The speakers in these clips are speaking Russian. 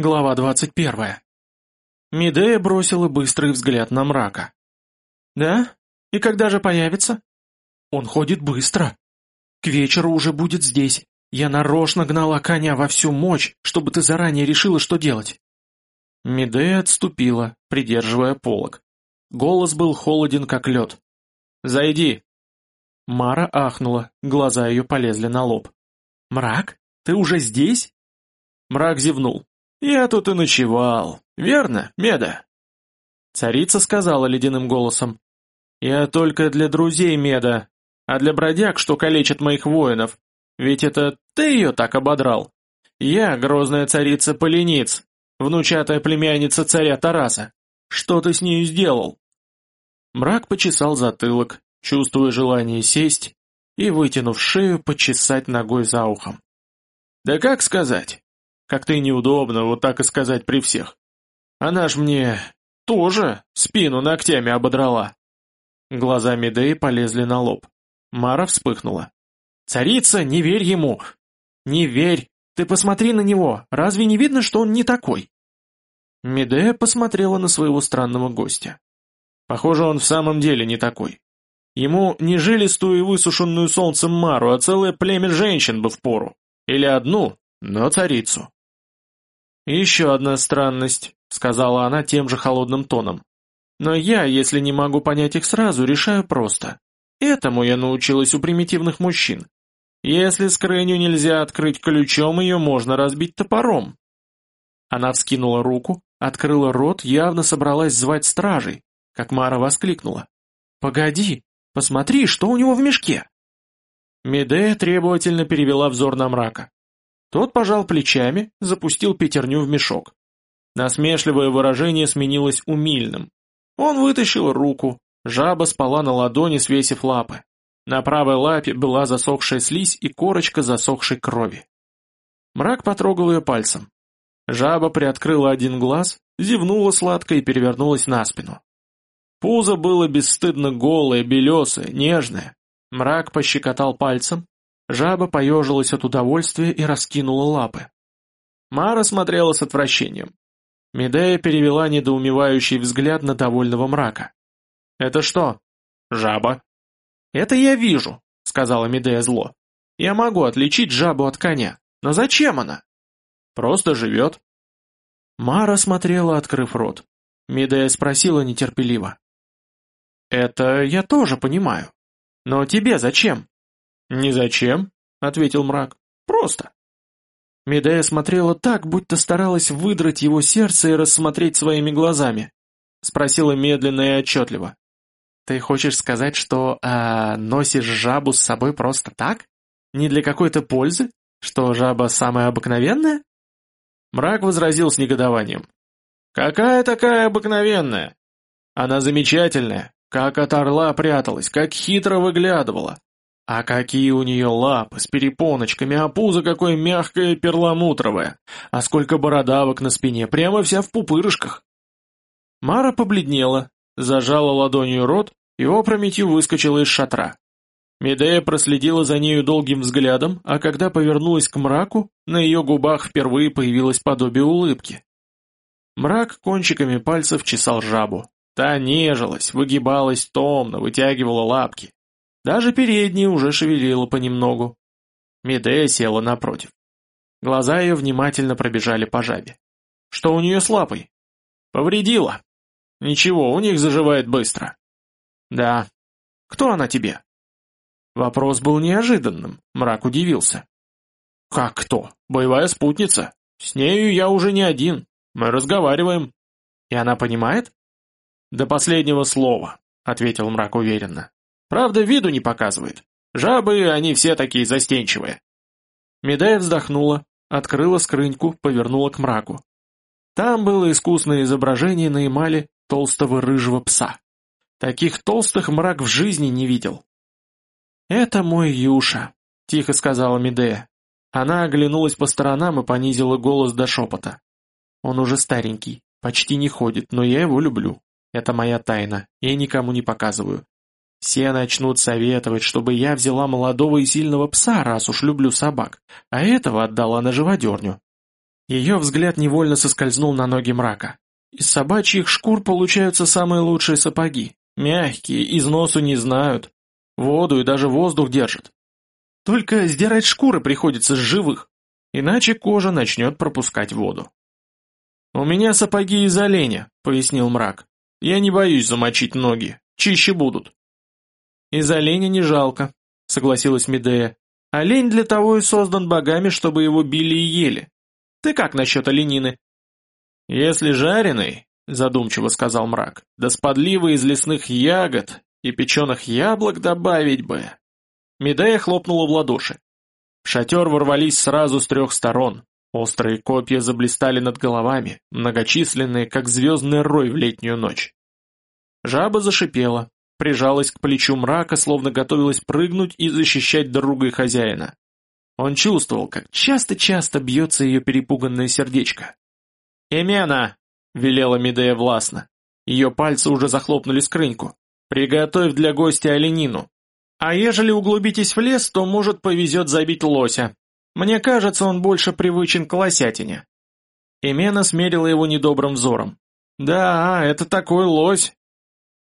Глава двадцать первая. Медея бросила быстрый взгляд на мрака. «Да? И когда же появится?» «Он ходит быстро. К вечеру уже будет здесь. Я нарочно гнала коня во всю мощь, чтобы ты заранее решила, что делать». Медея отступила, придерживая полог. Голос был холоден, как лед. «Зайди!» Мара ахнула, глаза ее полезли на лоб. «Мрак? Ты уже здесь?» Мрак зевнул. «Я тут и ночевал. Верно, Меда?» Царица сказала ледяным голосом. «Я только для друзей Меда, а для бродяг, что калечат моих воинов. Ведь это ты ее так ободрал. Я, грозная царица Полениц, внучатая племянница царя Тараса. Что ты с нею сделал?» Мрак почесал затылок, чувствуя желание сесть и, вытянув шею, почесать ногой за ухом. «Да как сказать? Как-то и неудобно вот так и сказать при всех. Она ж мне тоже спину ногтями ободрала. Глаза Медеи полезли на лоб. Мара вспыхнула. «Царица, не верь ему!» «Не верь! Ты посмотри на него! Разве не видно, что он не такой?» Медея посмотрела на своего странного гостя. Похоже, он в самом деле не такой. Ему не жилистую и высушенную солнцем Мару, а целое племя женщин бы впору. Или одну, но царицу. «Еще одна странность», — сказала она тем же холодным тоном. «Но я, если не могу понять их сразу, решаю просто. Этому я научилась у примитивных мужчин. Если скрыню нельзя открыть ключом, ее можно разбить топором». Она вскинула руку, открыла рот, явно собралась звать стражей, как Мара воскликнула. «Погоди, посмотри, что у него в мешке!» Медея требовательно перевела взор на мрака. Тот пожал плечами, запустил пятерню в мешок. Насмешливое выражение сменилось умильным. Он вытащил руку, жаба спала на ладони, свесив лапы. На правой лапе была засохшая слизь и корочка засохшей крови. Мрак потрогал ее пальцем. Жаба приоткрыла один глаз, зевнула сладко и перевернулась на спину. Пузо было бесстыдно голое, белесое, нежное. Мрак пощекотал пальцем, Жаба поежилась от удовольствия и раскинула лапы. Мара смотрела с отвращением. Медея перевела недоумевающий взгляд на довольного мрака. «Это что?» «Жаба». «Это я вижу», — сказала Медея зло. «Я могу отличить жабу от коня. Но зачем она?» «Просто живет». Мара смотрела, открыв рот. Медея спросила нетерпеливо. «Это я тоже понимаю. Но тебе зачем?» «Ни зачем», — ответил мрак. «Просто». Медея смотрела так, будто старалась выдрать его сердце и рассмотреть своими глазами. Спросила медленно и отчетливо. «Ты хочешь сказать, что э, носишь жабу с собой просто так? Не для какой-то пользы? Что жаба самая обыкновенная?» Мрак возразил с негодованием. «Какая такая обыкновенная? Она замечательная, как от орла пряталась, как хитро выглядывала. А какие у нее лапы с перепоночками, а пузо какое мягкое перламутровое, а сколько бородавок на спине, прямо вся в пупырышках. Мара побледнела, зажала ладонью рот и опрометью выскочила из шатра. Медея проследила за нею долгим взглядом, а когда повернулась к мраку, на ее губах впервые появилось подобие улыбки. Мрак кончиками пальцев чесал жабу. Та нежилась, выгибалась томно, вытягивала лапки. Даже передние уже шевелила понемногу. Медея села напротив. Глаза ее внимательно пробежали по жабе. Что у нее с лапой? Повредила. Ничего, у них заживает быстро. Да. Кто она тебе? Вопрос был неожиданным, мрак удивился. Как кто? Боевая спутница. С нею я уже не один. Мы разговариваем. И она понимает? До последнего слова, ответил мрак уверенно. Правда, виду не показывает. Жабы, они все такие застенчивые. Медая вздохнула, открыла скрыньку, повернула к мраку. Там было искусное изображение на эмали толстого рыжего пса. Таких толстых мрак в жизни не видел. «Это мой Юша», — тихо сказала Медея. Она оглянулась по сторонам и понизила голос до шепота. «Он уже старенький, почти не ходит, но я его люблю. Это моя тайна, я никому не показываю. Все начнут советовать, чтобы я взяла молодого и сильного пса, раз уж люблю собак, а этого отдала на живодерню. Ее взгляд невольно соскользнул на ноги мрака. Из собачьих шкур получаются самые лучшие сапоги. Мягкие, износу не знают. Воду и даже воздух держат. Только сдирать шкуры приходится с живых, иначе кожа начнет пропускать воду. «У меня сапоги из оленя», — пояснил мрак. «Я не боюсь замочить ноги, чище будут». «Из оленя не жалко», — согласилась Медея. «Олень для того и создан богами, чтобы его били и ели. Ты как насчет оленины?» «Если жареный», — задумчиво сказал мрак, — «да с подливой из лесных ягод и печеных яблок добавить бы». Медея хлопнула в ладоши. В шатер ворвались сразу с трех сторон. Острые копья заблистали над головами, многочисленные, как звездный рой в летнюю ночь. Жаба зашипела, прижалась к плечу мрака, словно готовилась прыгнуть и защищать друга и хозяина. Он чувствовал, как часто-часто бьется ее перепуганное сердечко. «Эмена!» — велела Медея властно. Ее пальцы уже захлопнули скрыньку. «Приготовь для гостя оленину. А ежели углубитесь в лес, то, может, повезет забить лося. Мне кажется, он больше привычен к лосятине». Эмена смерила его недобрым взором. «Да, это такой лось».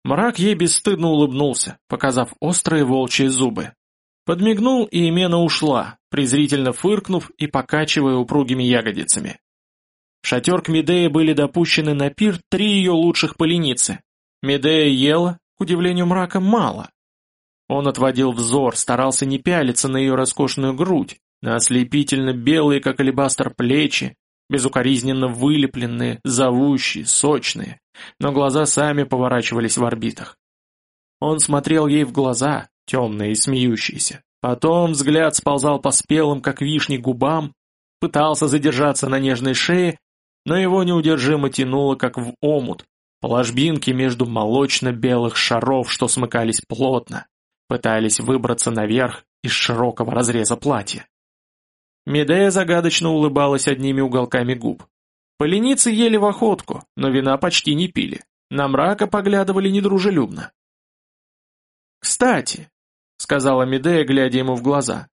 Мрак ей бесстыдно улыбнулся, показав острые волчьи зубы. Подмигнул, и Эмена ушла, презрительно фыркнув и покачивая упругими ягодицами. В шатер к Медее были допущены на пир три ее лучших поленицы. Медея ела, к удивлению мрака, мало. Он отводил взор, старался не пялиться на ее роскошную грудь, на ослепительно белые, как алебастр, плечи, безукоризненно вылепленные, зовущие, сочные, но глаза сами поворачивались в орбитах. Он смотрел ей в глаза, темные и смеющиеся. Потом взгляд сползал по спелым, как вишни, губам, пытался задержаться на нежной шее но его неудержимо тянуло, как в омут, по ложбинке между молочно-белых шаров, что смыкались плотно, пытались выбраться наверх из широкого разреза платья. Медея загадочно улыбалась одними уголками губ. Поленицы ели в охотку, но вина почти не пили. На мрака поглядывали недружелюбно. «Кстати», — сказала Медея, глядя ему в глаза,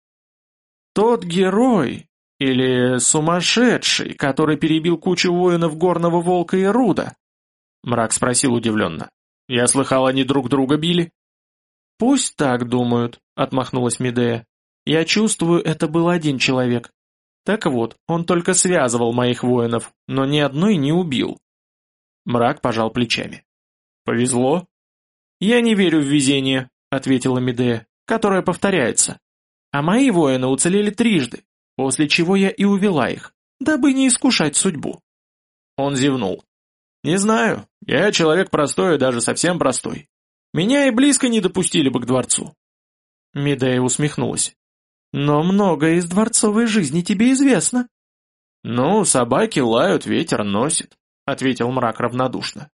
— «тот герой, или сумасшедший, который перебил кучу воинов горного волка и Руда?» Мрак спросил удивленно. «Я слыхал, они друг друга били?» «Пусть так думают», — отмахнулась Медея. «Я чувствую, это был один человек. Так вот, он только связывал моих воинов, но ни одной не убил». Мрак пожал плечами. «Повезло?» «Я не верю в везение», — ответила Медея, — «которое повторяется. А мои воины уцелели трижды, после чего я и увела их, дабы не искушать судьбу. Он зевнул. «Не знаю, я человек простой и даже совсем простой. Меня и близко не допустили бы к дворцу». Медея усмехнулась. «Но многое из дворцовой жизни тебе известно». «Ну, собаки лают, ветер носит», — ответил мрак равнодушно.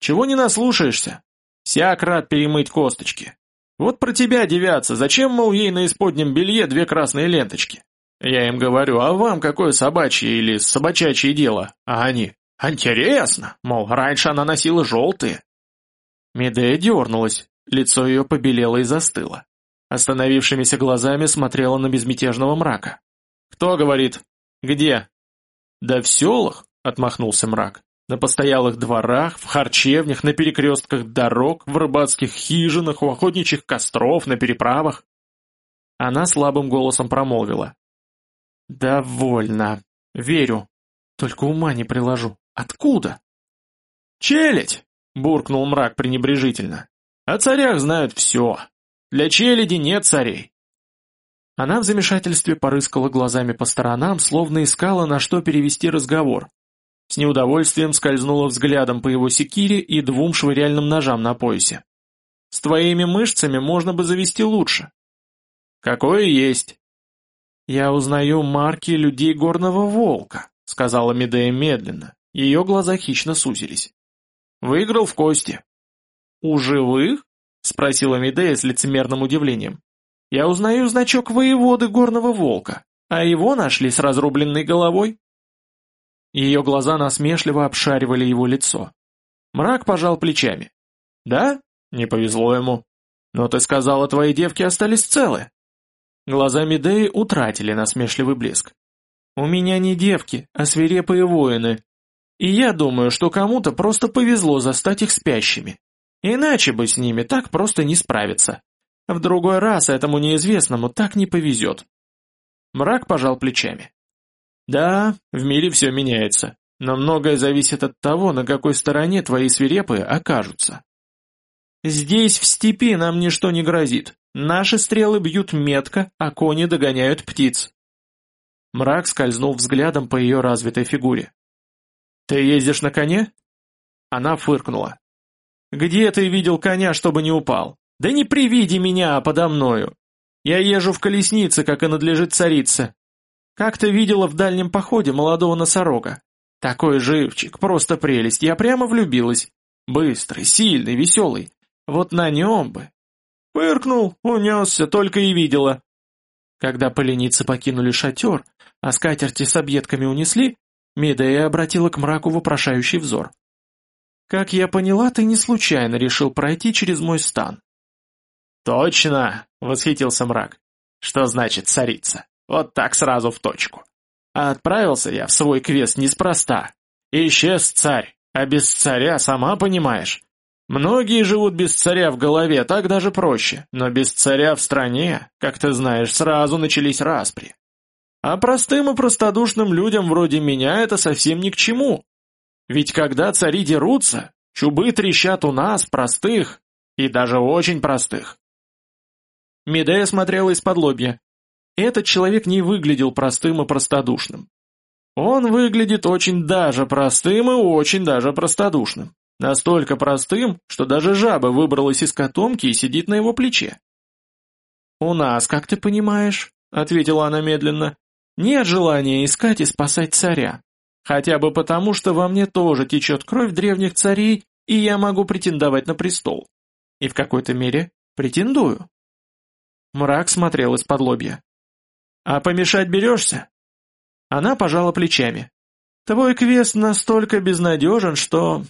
«Чего не наслушаешься? Всяк рад перемыть косточки. Вот про тебя девятся, зачем, мол, ей на исподнем белье две красные ленточки? Я им говорю, а вам какое собачье или собачачье дело? А они, интересно, мол, раньше она носила желтые. Медея дернулась, лицо ее побелело и застыло. Остановившимися глазами смотрела на безмятежного мрака. «Кто говорит? Где?» «Да в селах», — отмахнулся мрак. «На постоялых дворах, в харчевнях, на перекрестках дорог, в рыбацких хижинах, у охотничьих костров, на переправах». Она слабым голосом промолвила. «Довольно. Верю. Только ума не приложу. Откуда?» «Челядь!» — буркнул мрак пренебрежительно. «О царях знают все. Для челяди нет царей». Она в замешательстве порыскала глазами по сторонам, словно искала, на что перевести разговор. С неудовольствием скользнула взглядом по его секире и двум швыряльным ножам на поясе. «С твоими мышцами можно бы завести лучше». «Какое есть», «Я узнаю марки людей горного волка», — сказала Медея медленно. Ее глаза хищно сузились. «Выиграл в кости». «У живых?» — спросила Медея с лицемерным удивлением. «Я узнаю значок воеводы горного волка, а его нашли с разрубленной головой». Ее глаза насмешливо обшаривали его лицо. Мрак пожал плечами. «Да? Не повезло ему. Но ты сказала, твои девки остались целы». Глаза Медеи утратили насмешливый блеск. У меня не девки, а свирепые воины. И я думаю, что кому-то просто повезло застать их спящими. Иначе бы с ними так просто не справиться. В другой раз этому неизвестному так не повезет. Мрак пожал плечами. Да, в мире все меняется, но многое зависит от того, на какой стороне твои свирепые окажутся. Здесь, в степи, нам ничто не грозит. Наши стрелы бьют метко, а кони догоняют птиц. Мрак скользнул взглядом по ее развитой фигуре. «Ты ездишь на коне?» Она фыркнула. «Где ты видел коня, чтобы не упал? Да не при виде меня, а подо мною. Я езжу в колеснице, как и надлежит царице. Как ты видела в дальнем походе молодого носорога? Такой живчик, просто прелесть, я прямо влюбилась. Быстрый, сильный, веселый. Вот на нем бы. Фыркнул, унесся, только и видела. Когда поленицы покинули шатер, а скатерти с объедками унесли, Медея обратила к мраку вопрошающий взор. «Как я поняла, ты не случайно решил пройти через мой стан». «Точно!» — восхитился мрак. «Что значит царица? Вот так сразу в точку. А отправился я в свой квест неспроста. Исчез царь, а без царя, сама понимаешь. Многие живут без царя в голове, так даже проще, но без царя в стране, как ты знаешь, сразу начались распри. А простым и простодушным людям вроде меня это совсем ни к чему. Ведь когда цари дерутся, чубы трещат у нас, простых, и даже очень простых. Медея смотрела из-под лобья. Этот человек не выглядел простым и простодушным. Он выглядит очень даже простым и очень даже простодушным. Настолько простым, что даже жаба выбралась из котомки и сидит на его плече. «У нас, как ты понимаешь», — ответила она медленно, — «нет желания искать и спасать царя. Хотя бы потому, что во мне тоже течет кровь древних царей, и я могу претендовать на престол. И в какой-то мере претендую». Мрак смотрел из-под лобья. «А помешать берешься?» Она пожала плечами. «Твой квест настолько безнадежен, что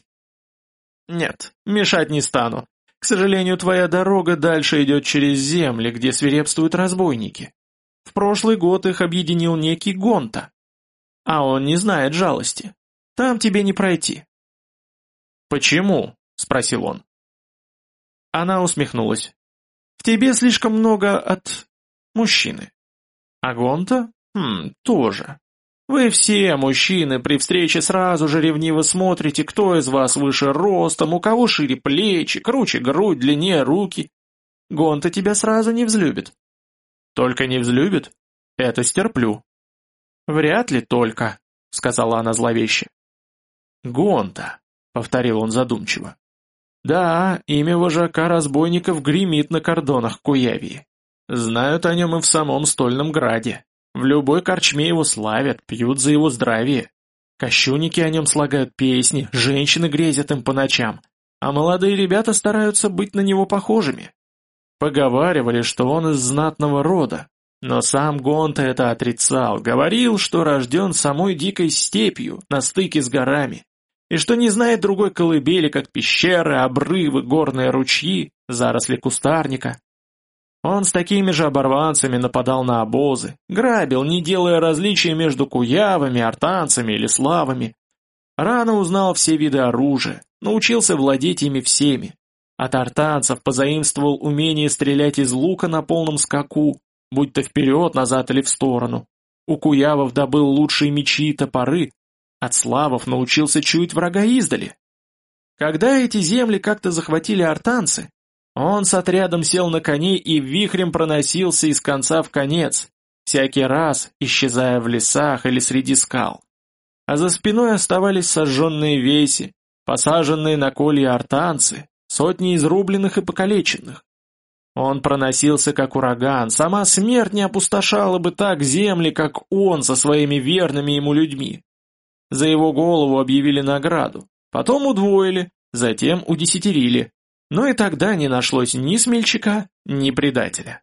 «Нет, мешать не стану. К сожалению, твоя дорога дальше идет через земли, где свирепствуют разбойники. В прошлый год их объединил некий Гонта. А он не знает жалости. Там тебе не пройти». «Почему?» — спросил он. Она усмехнулась. «В тебе слишком много от... мужчины. А Гонта? Хм, тоже. Вы все, мужчины, при встрече сразу же ревниво смотрите, кто из вас выше ростом, у кого шире плечи, круче грудь, длиннее руки. Гонта тебя сразу не взлюбит. Только не взлюбит? Это стерплю. Вряд ли только, сказала она зловеще. Гонта, повторил он задумчиво. Да, имя вожака разбойников гремит на кордонах Куявии. Знают о нем и в самом Стольном Граде. В любой корчме его славят, пьют за его здравие. Кощунники о нем слагают песни, женщины грезят им по ночам, а молодые ребята стараются быть на него похожими. Поговаривали, что он из знатного рода, но сам Гонта это отрицал, говорил, что рожден самой дикой степью, на стыке с горами, и что не знает другой колыбели, как пещеры, обрывы, горные ручьи, заросли кустарника. Он с такими же оборванцами нападал на обозы, грабил, не делая различия между куявами, артанцами или славами. Рано узнал все виды оружия, научился владеть ими всеми. От артанцев позаимствовал умение стрелять из лука на полном скаку, будь то вперед, назад или в сторону. У куявов добыл лучшие мечи и топоры, от славов научился чуять врага издали. Когда эти земли как-то захватили артанцы, он с отрядом сел на коней и вихрем проносился из конца в конец, всякий раз исчезая в лесах или среди скал. А за спиной оставались сожженные веси, посаженные на колья артанцы, сотни изрубленных и покалеченных. Он проносился как ураган, сама смерть не опустошала бы так земли, как он со своими верными ему людьми. За его голову объявили награду, потом удвоили, затем удесятерили. Но и тогда не нашлось ни смельчака, ни предателя.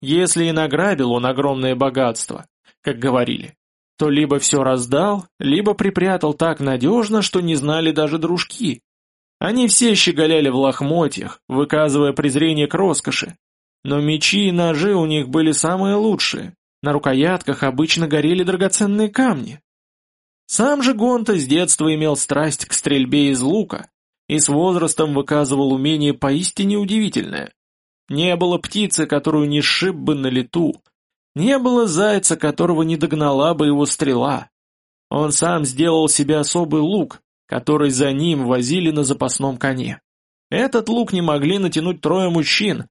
Если и награбил он огромное богатство, как говорили, то либо все раздал, либо припрятал так надежно, что не знали даже дружки. Они все щеголяли в лохмотьях, выказывая презрение к роскоши, но мечи и ножи у них были самые лучшие, На рукоятках обычно горели драгоценные камни. Сам же Гонта с детства имел страсть к стрельбе из лука и с возрастом выказывал умение поистине удивительное. Не было птицы, которую не сшиб бы на лету, не было зайца, которого не догнала бы его стрела. Он сам сделал себе особый лук, который за ним возили на запасном коне. Этот лук не могли натянуть трое мужчин,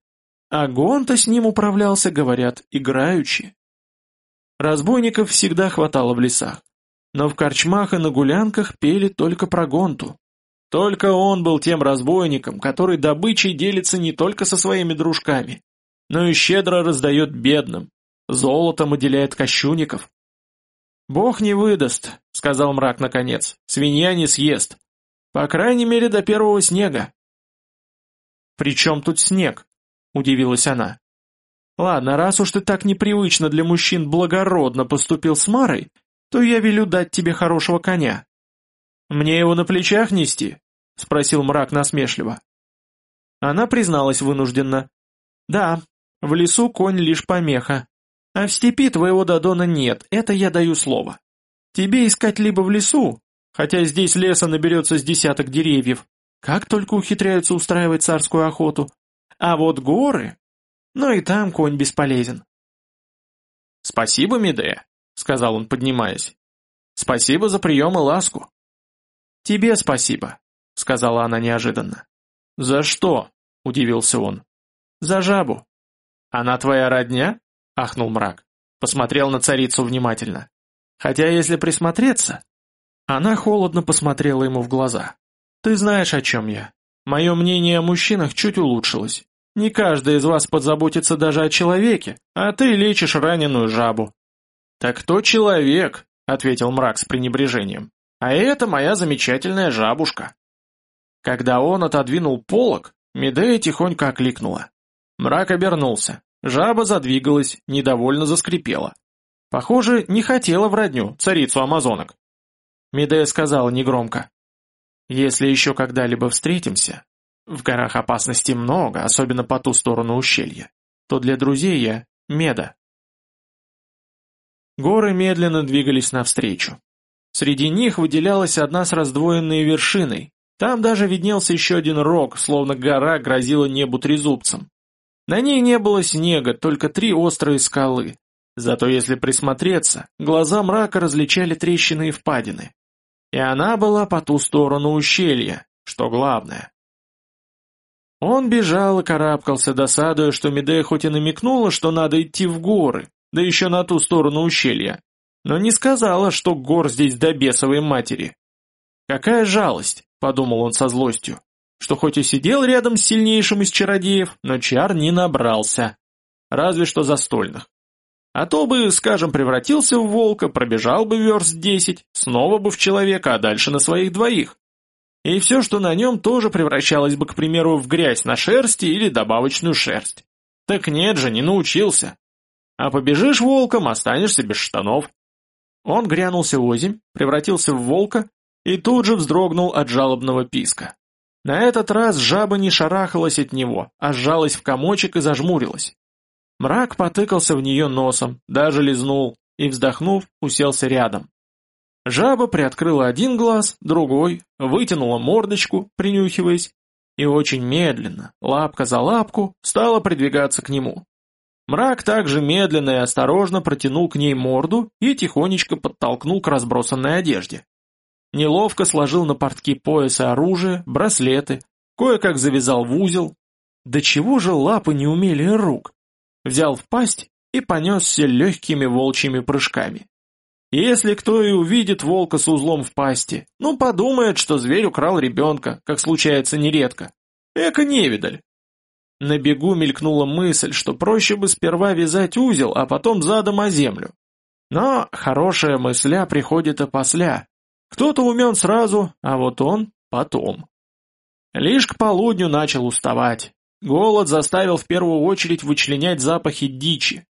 а Гонта с ним управлялся, говорят, играючи. Разбойников всегда хватало в лесах, но в корчмах и на гулянках пели только про Гонту. Только он был тем разбойником, который добычей делится не только со своими дружками, но и щедро раздает бедным, золотом уделяет кощунников. «Бог не выдаст», — сказал мрак наконец, — «свинья не съест. По крайней мере, до первого снега». «При чем тут снег?» — удивилась она. «Ладно, раз уж ты так непривычно для мужчин благородно поступил с Марой, то я велю дать тебе хорошего коня». «Мне его на плечах нести?» — спросил мрак насмешливо. Она призналась вынужденно. «Да, в лесу конь лишь помеха, а в степи твоего Дадона нет, это я даю слово. Тебе искать либо в лесу, хотя здесь леса наберется с десяток деревьев, как только ухитряются устраивать царскую охоту, а вот горы, ну и там конь бесполезен. «Спасибо, Медея», — сказал он, поднимаясь. «Спасибо за прием и ласку». «Тебе спасибо», — сказала она неожиданно. «За что?» — удивился он. «За жабу». «Она твоя родня?» — ахнул мрак. Посмотрел на царицу внимательно. Хотя если присмотреться... Она холодно посмотрела ему в глаза. «Ты знаешь, о чем я. Мое мнение о мужчинах чуть улучшилось. Не каждый из вас подзаботится даже о человеке, а ты лечишь раненую жабу». «Так кто человек?» — ответил мрак с пренебрежением. «А это моя замечательная жабушка». Когда он отодвинул полог, Медея тихонько окликнула. Мрак обернулся. Жаба задвигалась, недовольно заскрипела. Похоже, не хотела в родню, царицу амазонок. Медея сказала негромко. «Если еще когда-либо встретимся, в горах опасностей много, особенно по ту сторону ущелья, то для друзей я Меда». Горы медленно двигались навстречу. Среди них выделялась одна с раздвоенной вершиной. Там даже виднелся еще один рог, словно гора грозила небу трезубцем. На ней не было снега, только три острые скалы. Зато если присмотреться, глаза мрака различали трещины и впадины. И она была по ту сторону ущелья, что главное. Он бежал и карабкался, досадуя, что Медея хоть и намекнула, что надо идти в горы, да еще на ту сторону ущелья, но не сказала, что гор здесь до бесовой матери. «Какая жалость!» — подумал он со злостью что хоть и сидел рядом с сильнейшим из чародеев, но чар не набрался. Разве что застольных. А то бы, скажем, превратился в волка, пробежал бы верст десять, снова бы в человека, а дальше на своих двоих. И все, что на нем, тоже превращалось бы, к примеру, в грязь на шерсти или добавочную шерсть. Так нет же, не научился. А побежишь волком, останешься без штанов. Он грянулся озимь, превратился в волка и тут же вздрогнул от жалобного писка. На этот раз жаба не шарахалась от него, а сжалась в комочек и зажмурилась. Мрак потыкался в нее носом, даже лизнул, и, вздохнув, уселся рядом. Жаба приоткрыла один глаз, другой, вытянула мордочку, принюхиваясь, и очень медленно, лапка за лапку, стала придвигаться к нему. Мрак также медленно и осторожно протянул к ней морду и тихонечко подтолкнул к разбросанной одежде. Неловко сложил на портки пояса оружие, браслеты, кое-как завязал в узел. До чего же лапы не умели рук? Взял в пасть и понесся легкими волчьими прыжками. Если кто и увидит волка с узлом в пасти, ну подумает, что зверь украл ребенка, как случается нередко. Эко невидаль. На бегу мелькнула мысль, что проще бы сперва вязать узел, а потом задом о землю. Но хорошая мысля приходит опосля, кто-то умен сразу, а вот он потом. Лишь к полудню начал уставать. Голод заставил в первую очередь вычленять запахи дичи.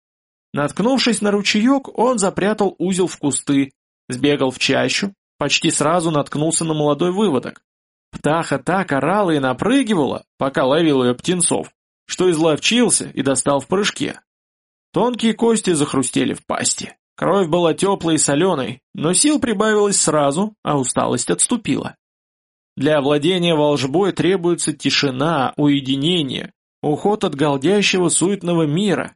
Наткнувшись на ручеек, он запрятал узел в кусты, сбегал в чащу, почти сразу наткнулся на молодой выводок. Птаха так орала и напрыгивала, пока ловил ее птенцов, что изловчился и достал в прыжке. Тонкие кости захрустели в пасти. Кровь была теплой и соленой, но сил прибавилось сразу, а усталость отступила. Для овладения волжбой требуется тишина, уединение, уход от голдящего суетного мира.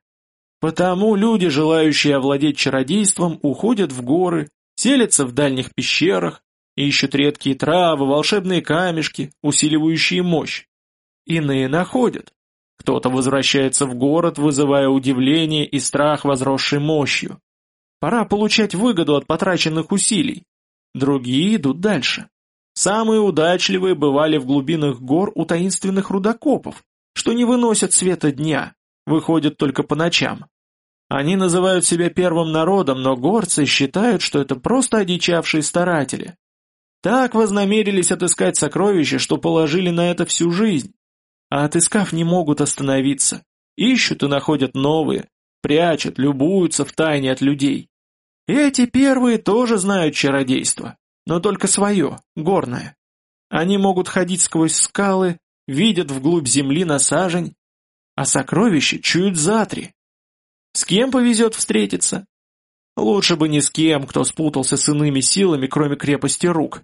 Потому люди, желающие овладеть чародейством, уходят в горы, селятся в дальних пещерах, ищут редкие травы, волшебные камешки, усиливающие мощь. Иные находят. Кто-то возвращается в город, вызывая удивление и страх возросшей мощью. Пора получать выгоду от потраченных усилий. Другие идут дальше. Самые удачливые бывали в глубинах гор у таинственных рудокопов, что не выносят света дня, выходят только по ночам. Они называют себя первым народом, но горцы считают, что это просто одичавшие старатели. Так вознамерились отыскать сокровища, что положили на это всю жизнь. А отыскав не могут остановиться. Ищут и находят новые, прячут, любуются в тайне от людей. Эти первые тоже знают чародейство, но только свое, горное. Они могут ходить сквозь скалы, видят вглубь земли на сажень, а сокровища чуют затри. С кем повезет встретиться? Лучше бы ни с кем, кто спутался с иными силами, кроме крепости рук.